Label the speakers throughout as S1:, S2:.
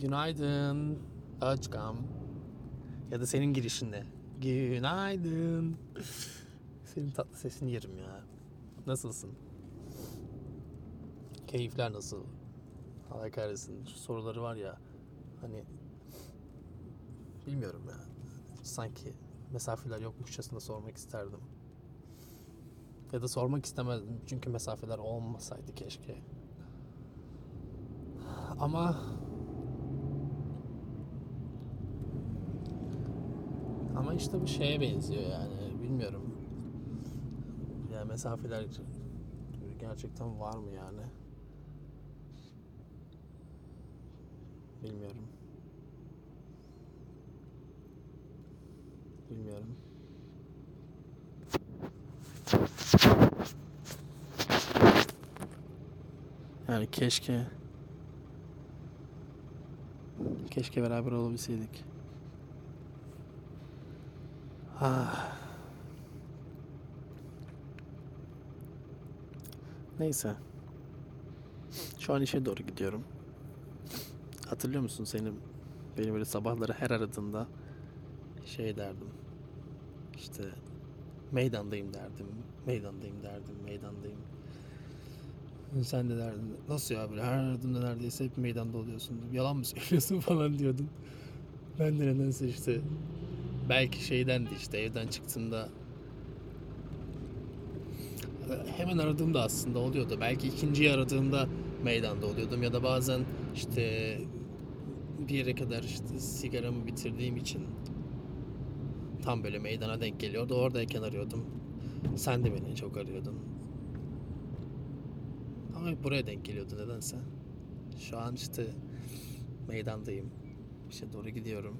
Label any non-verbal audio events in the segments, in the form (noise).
S1: Günaydın. Açkam. Ya da senin girişinde. Günaydın. Senin tatlı sesini yerim ya. Nasılsın? Keyifler nasıl? Allah kahretsin. Şu soruları var ya. Hani bilmiyorum ya. Sanki mesafeler yokmuşçasına sormak isterdim. Ya da sormak istemezdim. Çünkü mesafeler olmasaydı keşke. Ama ama işte bu şeye benziyor yani bilmiyorum. Yani mesafeler gerçekten var mı yani? Bilmiyorum. Bilmiyorum. Yani keşke keşke beraber olabilseydik. Ah. Neyse. Şu an işe doğru gidiyorum. Hatırlıyor musun senin beni böyle sabahları her aradığında şey derdim. İşte meydandayım derdim. Meydandayım derdim. Meydandayım. Sen de derdin nasıl ya böyle her aradığımda neredeyse hep meydanda oluyorsun. Yalan mı söylüyorsun (laughs) falan diyordun. Ben de nedense işte belki şeydendi işte evden çıktığında hemen aradığımda aslında oluyordu. Belki ikinciyi aradığımda meydanda oluyordum ya da bazen işte bir yere kadar işte sigaramı bitirdiğim için tam böyle meydana denk geliyordu. Oradayken arıyordum. Sen de beni çok arıyordun. Ama buraya denk geliyordu nedense. Şu an işte meydandayım. İşte doğru gidiyorum.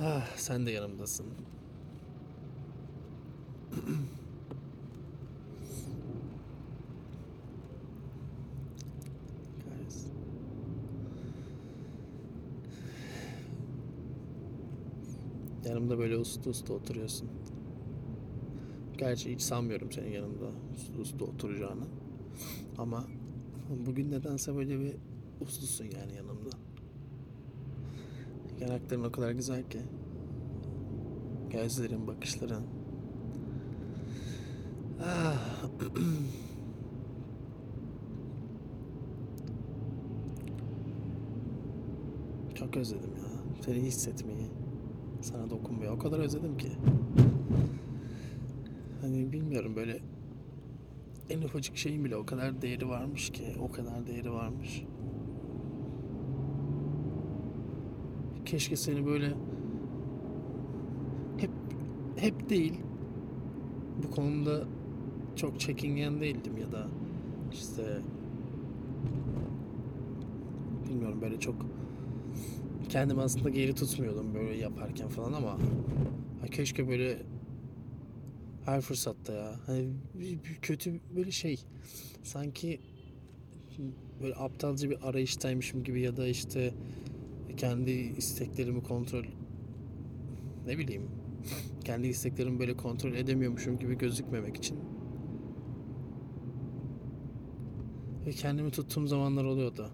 S1: Ah, sen de yanımdasın. Yanımda böyle uslu uslu oturuyorsun. Gerçi hiç sanmıyorum senin yanımda uslu uslu oturacağını. Ama bugün nedense böyle bir uslusun yani yanımda. Yanakların o kadar güzel ki. Gözlerin, bakışların. Ah. (clears throat) Çok özledim ya. Seni hissetmeyi. Sana dokunmayı. O kadar özledim ki. Hani bilmiyorum böyle en ufacık şeyin bile o kadar değeri varmış ki. O kadar değeri varmış. Keşke seni böyle hep hep değil bu konuda çok çekingen değildim ya da işte bilmiyorum böyle çok kendimi aslında geri tutmuyordum böyle yaparken falan ama ha keşke böyle her fırsatta ya. Hani kötü böyle şey sanki böyle aptalca bir arayıştaymışım gibi ya da işte kendi isteklerimi kontrol ne bileyim kendi isteklerimi böyle kontrol edemiyormuşum gibi gözükmemek için ve kendimi tuttuğum zamanlar oluyordu.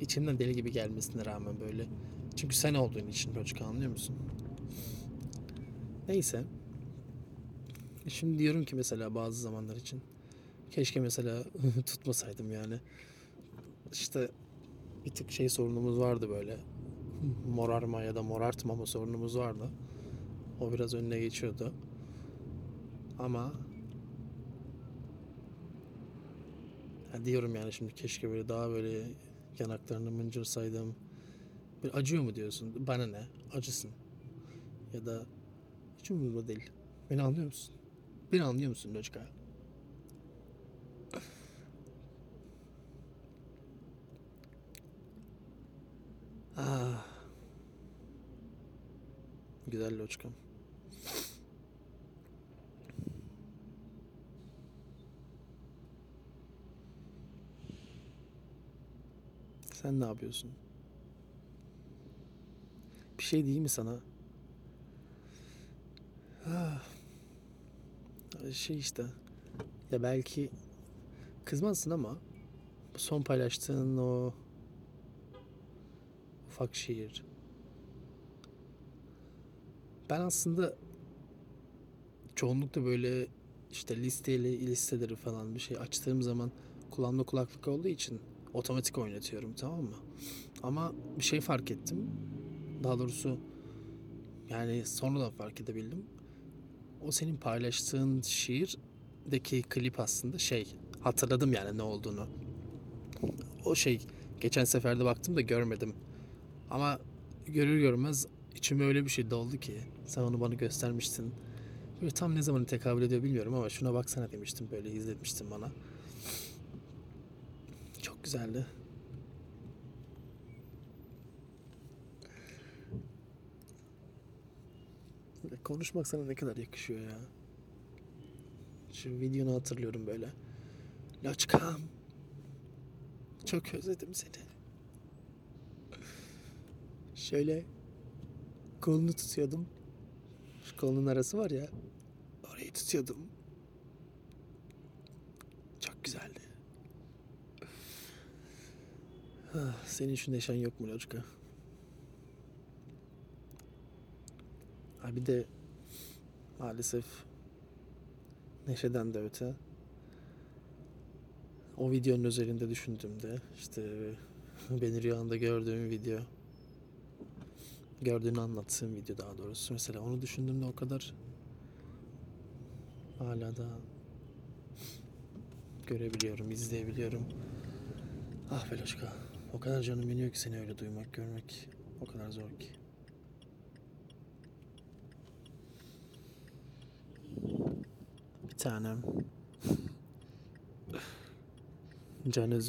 S1: İçimden deli gibi gelmesine rağmen böyle. Çünkü sen olduğun için çocuk anlıyor musun? Neyse. Şimdi diyorum ki mesela bazı zamanlar için keşke mesela (laughs) tutmasaydım yani. İşte bir tık şey sorunumuz vardı böyle. Morarma ya da morartmama sorunumuz vardı. O biraz önüne geçiyordu. Ama ya diyorum yani şimdi keşke böyle daha böyle yanaklarını mıncırsaydım. Bir acıyor mu diyorsun? Bana ne? Acısın. Ya da hiç umurumda değil. Beni anlıyor musun? Beni anlıyor musun Loçka? Ah. Güzel Loçkam. Sen ne yapıyorsun? Bir şey diyeyim mi sana? Ah. Şey işte. Ya belki kızmazsın ama son paylaştığın o ufak şiir. Ben aslında çoğunlukla böyle işte listeyle listeleri falan bir şey açtığım zaman kulağımda kulaklık olduğu için otomatik oynatıyorum tamam mı? Ama bir şey fark ettim. Daha doğrusu yani sonradan fark edebildim. O senin paylaştığın şiirdeki klip aslında şey hatırladım yani ne olduğunu. O şey geçen seferde baktım da görmedim. Ama görür görmez içime öyle bir şey doldu ki sen onu bana göstermiştin. Böyle tam ne zaman tekabül ediyor bilmiyorum ama şuna baksana demiştim böyle izletmiştin bana. Çok güzeldi. Konuşmak sana ne kadar yakışıyor ya. Şu videonu hatırlıyorum böyle. Loçkam. Çok özledim seni. Şöyle kolunu tutuyordum. Şu kolunun arası var ya. Orayı tutuyordum. Çok güzeldi. Ah, Senin şu neşen yok mu Loçka? Ha bir de maalesef neşeden de öte o videonun özelinde düşündüğümde işte beni rüyanda gördüğüm video gördüğünü anlattığım video daha doğrusu mesela onu düşündüğümde o kadar hala da görebiliyorum, izleyebiliyorum. Ah Beloşka, o kadar canım yanıyor ki seni öyle duymak, görmek o kadar zor ki. Bir tanem. (laughs) Can.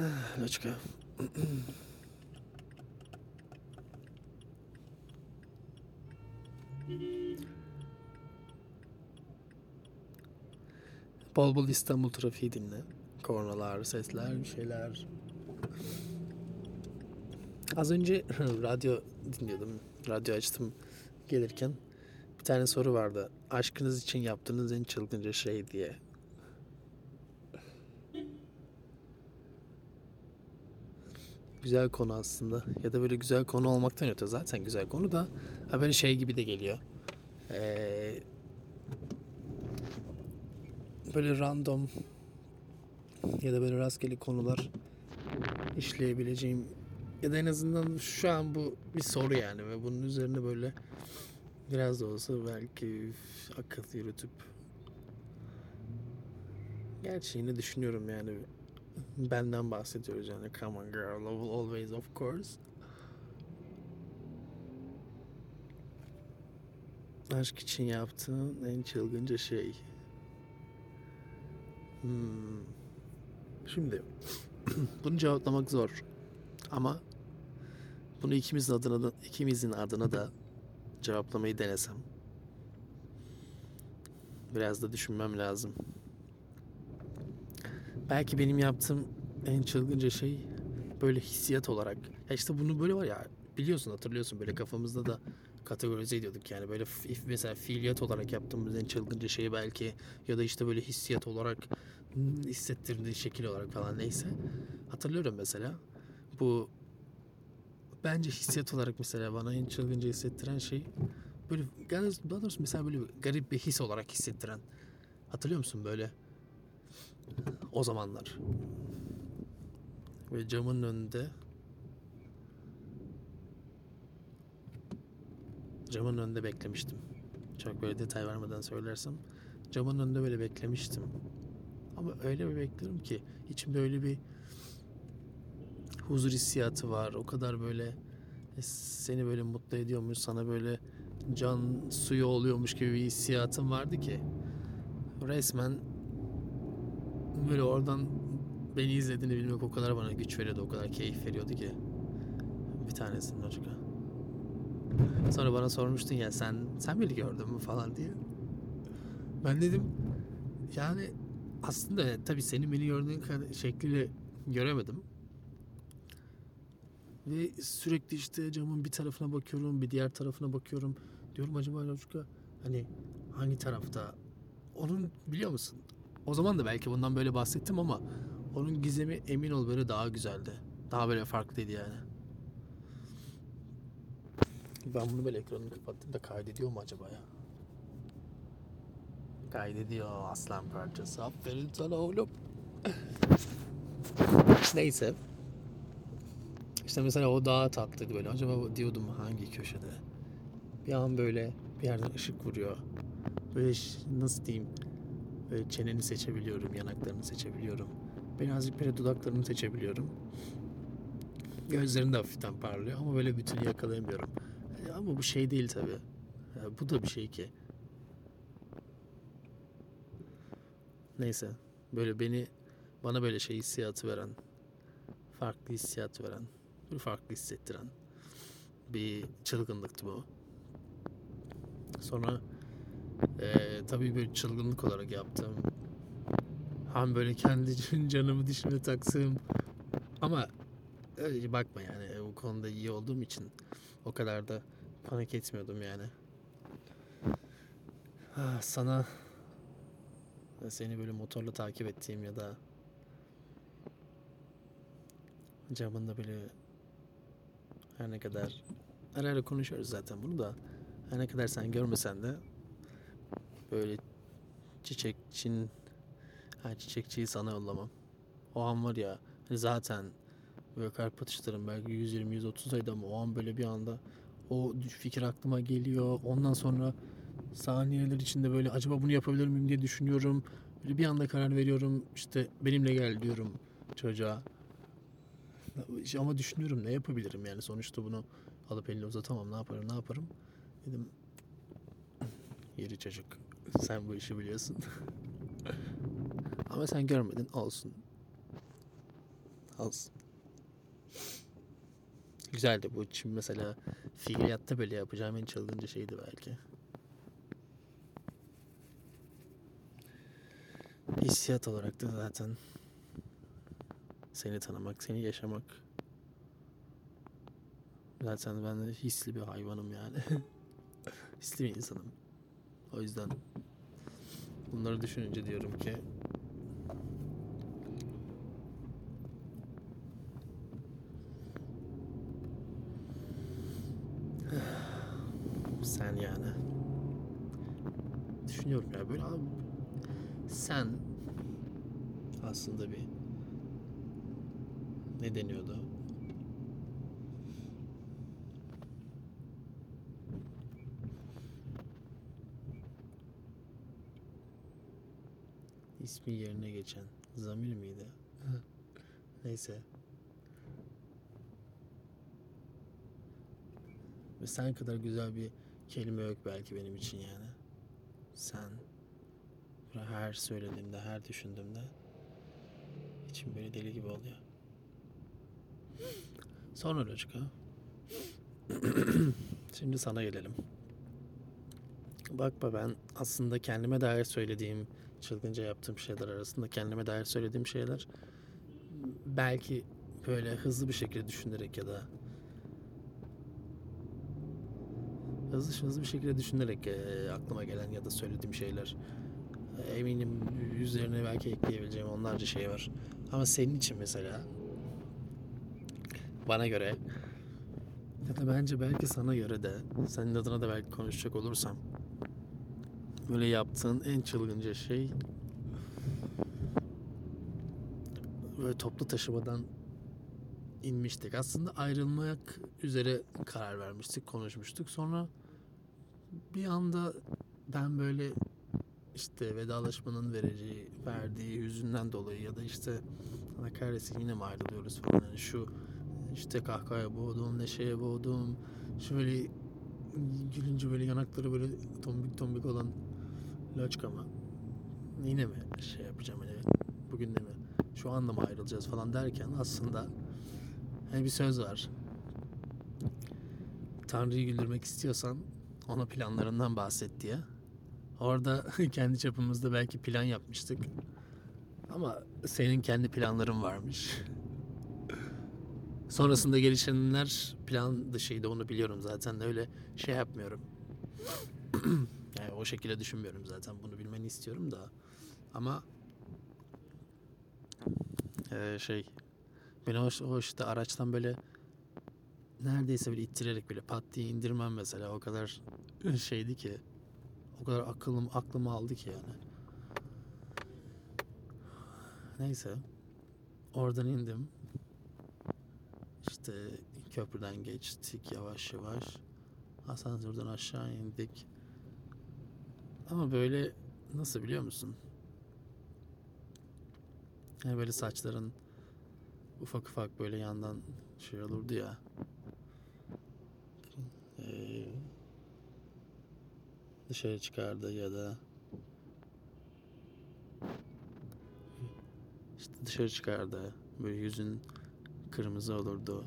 S1: Ah, Loçka. Bol bol İstanbul trafiği dinle. Kornalar, sesler, bir şeyler. Az önce (laughs) radyo dinliyordum. Radyo açtım gelirken. Bir tane soru vardı. Aşkınız için yaptığınız en çılgınca şey diye. Güzel konu aslında. Ya da böyle güzel konu olmaktan öte zaten güzel konu da ha böyle şey gibi de geliyor. Ee, böyle random ya da böyle rastgele konular işleyebileceğim ya da en azından şu an bu bir soru yani ve bunun üzerine böyle biraz da olsa belki akıl yürütüp gerçeğini düşünüyorum yani benden bahsediyoruz yani come on girl always of course aşk için yaptığın en çılgınca şey hmm. şimdi (clears throat) bunu cevaplamak zor ama bunu ikimizin adına da ikimizin adına da cevaplamayı denesem. Biraz da düşünmem lazım. Belki benim yaptığım en çılgınca şey böyle hissiyat olarak. Ya işte bunu böyle var ya biliyorsun hatırlıyorsun böyle kafamızda da kategorize ediyorduk yani. Böyle mesela fiiliyat olarak yaptığımız en çılgınca şeyi belki ya da işte böyle hissiyat olarak hissettirdiği şekil olarak falan neyse. Hatırlıyorum mesela bu bence hissiyat olarak mesela bana en çılgınca hissettiren şey böyle daha doğrusu mesela böyle garip bir his olarak hissettiren. Hatırlıyor musun böyle o zamanlar. Ve camın önünde camın önünde beklemiştim. Çok böyle detay vermeden söylersem. Camın önünde böyle beklemiştim. Ama öyle bir beklerim ki içimde öyle bir huzur hissiyatı var. O kadar böyle e, seni böyle mutlu ediyormuş, sana böyle can suyu oluyormuş gibi bir hissiyatım vardı ki resmen böyle oradan beni izlediğini bilmek o kadar bana güç veriyordu, o kadar keyif veriyordu ki bir tanesinin çocuk. Sonra bana sormuştun ya sen sen beni gördün mü falan diye. Ben dedim yani aslında tabii senin beni gördüğün şekliyle göremedim. Ve sürekli işte camın bir tarafına bakıyorum, bir diğer tarafına bakıyorum. Diyorum acaba Loşka hani hangi tarafta onun biliyor musun? O zaman da belki bundan böyle bahsettim ama onun gizemi emin ol böyle daha güzeldi. Daha böyle farklıydı yani. Ben bunu böyle ekranını kapattım da kaydediyor mu acaba ya? Kaydediyor aslan parçası. Aferin sana oğlum. Neyse. İşte mesela o daha tatlıydı böyle. Acaba diyordum hangi köşede? Bir an böyle bir yerden ışık vuruyor. Böyle nasıl diyeyim? Çeneni seçebiliyorum, yanaklarını seçebiliyorum. Birazcık böyle dudaklarını seçebiliyorum. Gözlerin de hafiften parlıyor ama böyle bütünü yakalayamıyorum. E, Ama bu şey değil tabii. E, Bu da bir şey ki. Neyse. Böyle beni bana böyle şey hissiyatı veren, farklı hissiyat veren, bir farklı hissettiren bir çılgınlıktı bu. Sonra eee tabii bir çılgınlık olarak yaptım. Hem böyle kendi (laughs) canımı dişime taksım. Ama öyle bakma yani bu konuda iyi olduğum için o kadar da panik etmiyordum yani. Ah, Sana seni böyle motorla takip ettiğim ya da camında böyle her ne kadar ara ara konuşuyoruz zaten bunu da her ne kadar sen görmesen de böyle çiçekçin ha, çiçekçiyi sana yollamam. O an var ya hani zaten böyle kalp atışlarım belki 120-130 ayda ama o an böyle bir anda o fikir aklıma geliyor. Ondan sonra saniyeler içinde böyle acaba bunu yapabilir miyim diye düşünüyorum. Böyle bir anda karar veriyorum. İşte benimle gel diyorum çocuğa. Ama düşünüyorum ne yapabilirim yani sonuçta bunu alıp eline uzatamam ne yaparım ne yaparım. Dedim yeri çocuk sen bu işi biliyorsun. Ama sen görmedin olsun. Olsun. Güzeldi bu şimdi mesela fiiliyatta böyle yapacağım en çılgınca şeydi belki. Hissiyat olarak da zaten seni tanımak, seni yaşamak. Zaten ben hisli bir hayvanım yani. (laughs) hisli bir insanım. O yüzden bunları düşününce diyorum ki sen yani. Düşünüyorum ya böyle abi sen aslında bir ne deniyordu? İsmi yerine geçen zamir miydi? Neyse. Ve sen kadar güzel bir kelime yok belki benim için yani. Sen. Her söylediğimde, her düşündüğümde içim böyle deli gibi oluyor. Sonra Loçka. (clears throat) Şimdi sana gelelim. Bakma ben aslında kendime dair söylediğim, çılgınca yaptığım şeyler arasında kendime dair söylediğim şeyler belki böyle hızlı bir şekilde düşünerek ya da hızlı hızlı bir şekilde düşünerek eee, aklıma gelen ya da söylediğim şeyler E, eminim üzerine belki ekleyebileceğim onlarca şey var. Ama senin için mesela bana göre ya da bence belki sana göre de senin adına da belki konuşacak olursam böyle yaptığın en çılgınca şey böyle toplu taşımadan inmiştik. Aslında ayrılmak üzere karar vermiştik, konuşmuştuk. Sonra bir anda ben böyle işte vedalaşmanın vereceği, verdiği hüzünden dolayı ya da işte Allah kahretsin yine mi ayrılıyoruz falan. Yani şu işte kahkahaya boğdum, neşeye boğdum. Şöyle gülünce böyle yanakları böyle tombik tombik olan loçka mı? Yine mi şey yapacağım hani bugün de mi? Şu anda mı ayrılacağız falan derken aslında hani bir söz var. Tanrı'yı güldürmek istiyorsan ona planlarından bahset diye. Orada (laughs) kendi çapımızda belki plan yapmıştık. Ama senin kendi planların varmış. (laughs) Sonrasında gelişenler plan dışıydı onu biliyorum zaten öyle şey yapmıyorum. (clears throat) Yani o şekilde düşünmüyorum zaten. Bunu bilmeni istiyorum da. Ama eee, şey beni o, o işte araçtan böyle neredeyse böyle ittirerek böyle pat diye indirmem mesela o kadar şeydi ki o kadar aklım aklımı aldı ki yani. Neyse. Oradan indim. İşte köprüden geçtik yavaş yavaş. Asansörden aşağı indik. Ama böyle nasıl biliyor musun? Yani böyle saçların ufak ufak böyle yandan şey olurdu ya. Ee, dışarı çıkardı ya da işte dışarı çıkardı. Böyle yüzün kırmızı olurdu.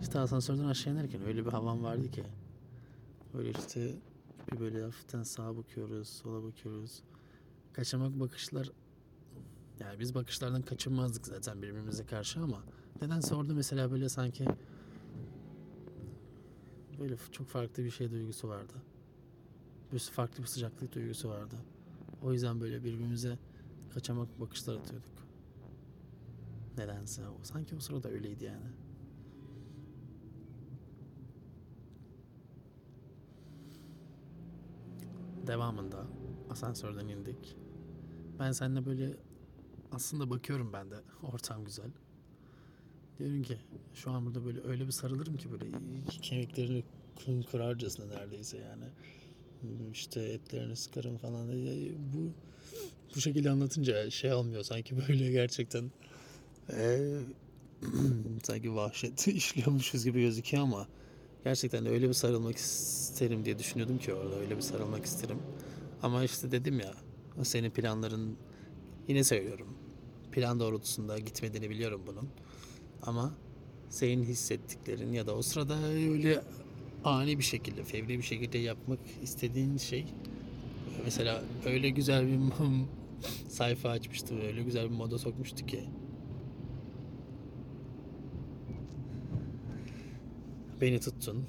S1: İşte asansörden aşağı inerken öyle bir havan vardı ki. Böyle işte bir böyle hafiften sağa bakıyoruz, sola bakıyoruz. Kaçamak bakışlar yani biz bakışlardan kaçınmazdık zaten birbirimize karşı ama nedense orada mesela böyle sanki böyle çok farklı bir şey duygusu vardı. Böyle farklı bir sıcaklık duygusu vardı. O yüzden böyle birbirimize kaçamak bakışlar atıyorduk. Nedense o sanki o sırada öyleydi yani. Devamında asansörden indik. Ben seninle böyle aslında bakıyorum ben de (laughs) ortam güzel. Diyorum ki şu an burada böyle öyle bir sarılırım ki böyle kemiklerini kum kırarcasına neredeyse yani. İşte etlerini sıkarım falan. Ya Bu bu şekilde anlatınca şey olmuyor sanki böyle gerçekten eee, (clears throat) sanki vahşet (laughs) işliyormuşuz gibi gözüküyor ama gerçekten de öyle bir sarılmak isterim diye düşünüyordum ki orada öyle bir sarılmak isterim. Ama işte dedim ya senin planların yine söylüyorum. Plan doğrultusunda gitmediğini biliyorum bunun. Ama senin hissettiklerin ya da o sırada öyle ani bir şekilde, fevri bir şekilde yapmak istediğin şey mesela öyle güzel bir (laughs) sayfa açmıştı, öyle güzel bir moda sokmuştu ki. Beni tuttun.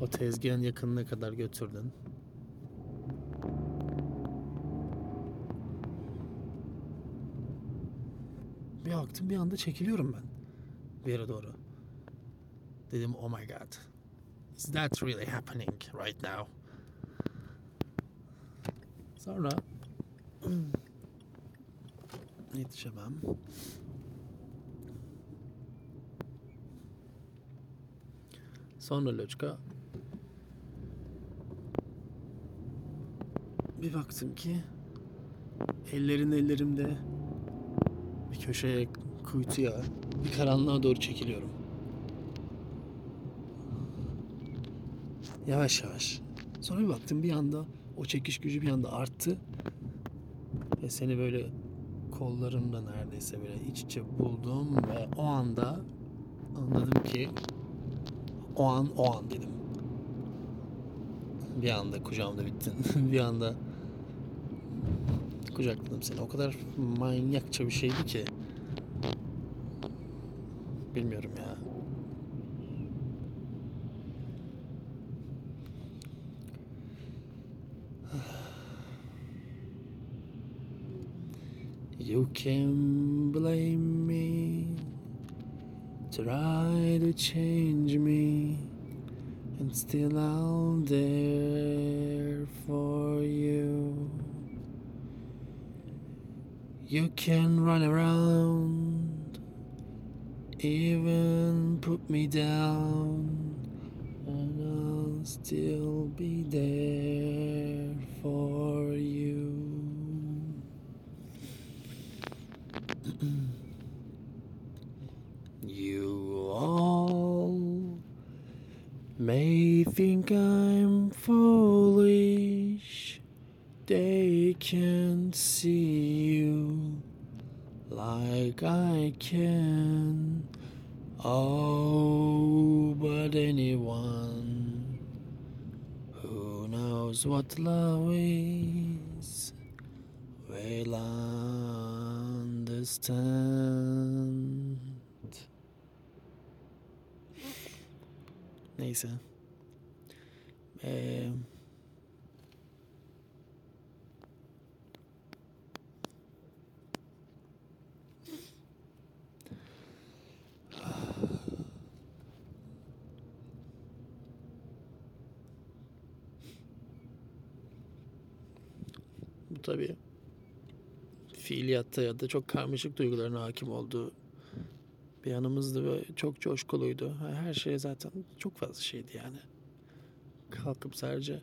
S1: O tezgahın yakınına kadar götürdün. Bir baktım bir anda çekiliyorum ben. Bir yere doğru. Dedim oh my god. Is that really happening right now? Sonra (clears throat) yetişemem. Sonra Loçka bir baktım ki ellerin ellerimde bir köşeye kuytuya bir karanlığa doğru çekiliyorum. Yavaş yavaş. Sonra bir baktım bir anda o çekiş gücü bir anda arttı. Ve seni böyle kollarımda neredeyse böyle iç içe buldum ve o anda anladım ki o an o an dedim. Bir anda kucağımda bittin. (laughs) bir anda kucakladım seni. O kadar manyakça bir şeydi ki. Bilmiyorum ya. (sighs) You can blame me, try to change me, and still I'll there for you. You can run around, even put me down, and I'll still be there for you. you all may think I'm foolish. They can't see you like I can. Oh, but anyone who knows what love is will understand. Neyse. Ee, bu tabii fiiliyatta ya da çok karmaşık duyguların hakim olduğu bir yanımızdı ve çok coşkuluydu. Her şey zaten çok fazla şeydi yani. Kalkıp sadece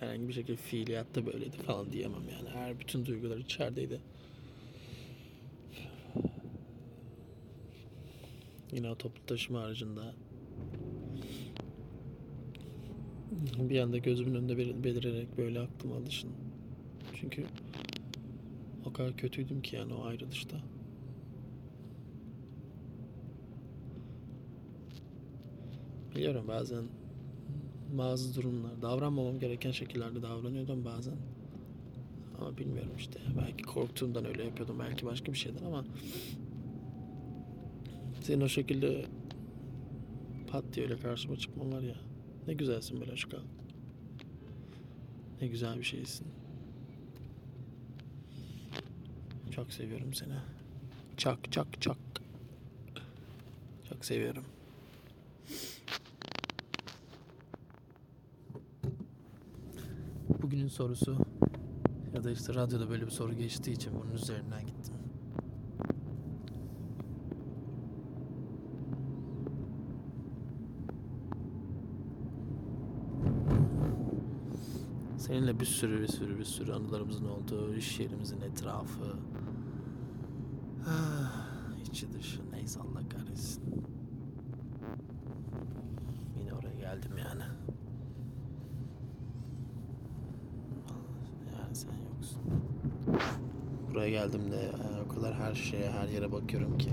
S1: herhangi bir şekilde fiiliyatta böyleydi falan diyemem yani. Her bütün duygular içerideydi. Yine o toplu taşıma aracında bir anda gözümün önünde bel- belirerek böyle aklıma alışın. Çünkü o kadar kötüydüm ki yani o ayrılışta. Biliyorum bazen bazı durumlar davranmamam gereken şekillerde davranıyordum bazen. Ama bilmiyorum işte. Belki korktuğumdan öyle yapıyordum. Belki başka bir şeyden ama senin o şekilde pat diye öyle karşıma çıkman var ya. Ne güzelsin Belaşka. Ne güzel bir şeysin. Çok seviyorum seni. Çok çok çok. Çok seviyorum. Bugünün sorusu ya da işte radyoda böyle bir soru geçtiği için bunun üzerinden gittim. Seninle bir sürü bir sürü bir sürü anılarımızın olduğu iş yerimizin etrafı. İçi dışı neyse Allah kahretsin. Yine oraya geldim yani. Yani sen yoksun. Buraya geldim de e, o kadar her şeye her yere bakıyorum ki.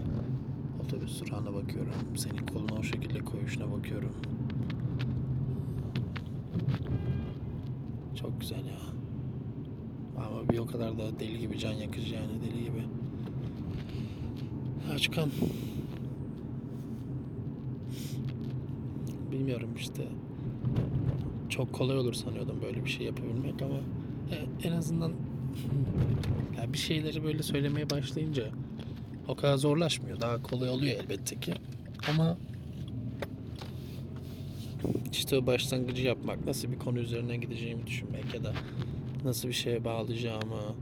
S1: Otobüs durağına bakıyorum. Senin kolunu o şekilde koyuşuna bakıyorum. Çok güzel ya. Ama bir o kadar da deli gibi can yakıcı yani deli gibi. Açkan. Bilmiyorum işte. Çok kolay olur sanıyordum böyle bir şey yapabilmek ama e, en azından (laughs) ya bir şeyleri böyle söylemeye başlayınca o kadar zorlaşmıyor. Daha kolay oluyor elbette ki. Ama işte o başlangıcı yapmak, nasıl bir konu üzerinden gideceğimi düşünmek ya da nasıl bir şeye bağlayacağımı,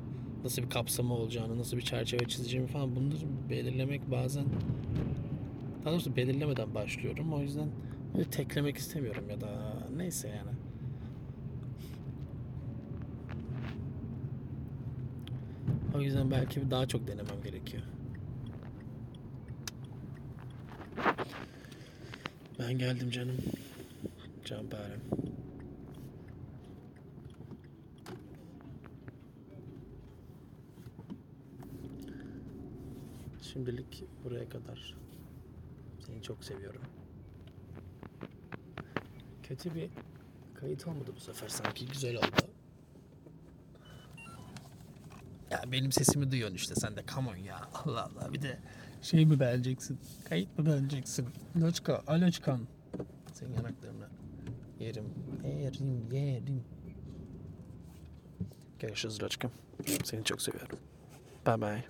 S1: nasıl bir kapsamı olacağını, nasıl bir çerçeve çizeceğimi falan bunları belirlemek bazen daha doğrusu belirlemeden başlıyorum. O yüzden teklemek istemiyorum ya da neyse yani. O yüzden belki daha çok denemem gerekiyor. Ben geldim canım. Canparem. Şimdilik buraya kadar. Seni çok seviyorum. Kötü bir kayıt olmadı bu sefer. Sanki güzel oldu. Ya benim sesimi duyuyorsun işte. Sen de come on ya. Allah Allah. Bir de şey mi beğeneceksin? Kayıt mı beğeneceksin? Loçka aloçkan senin yanaklarına. Yerim yerim yerim. Görüşürüz Loçkam seni çok seviyorum. Bye bye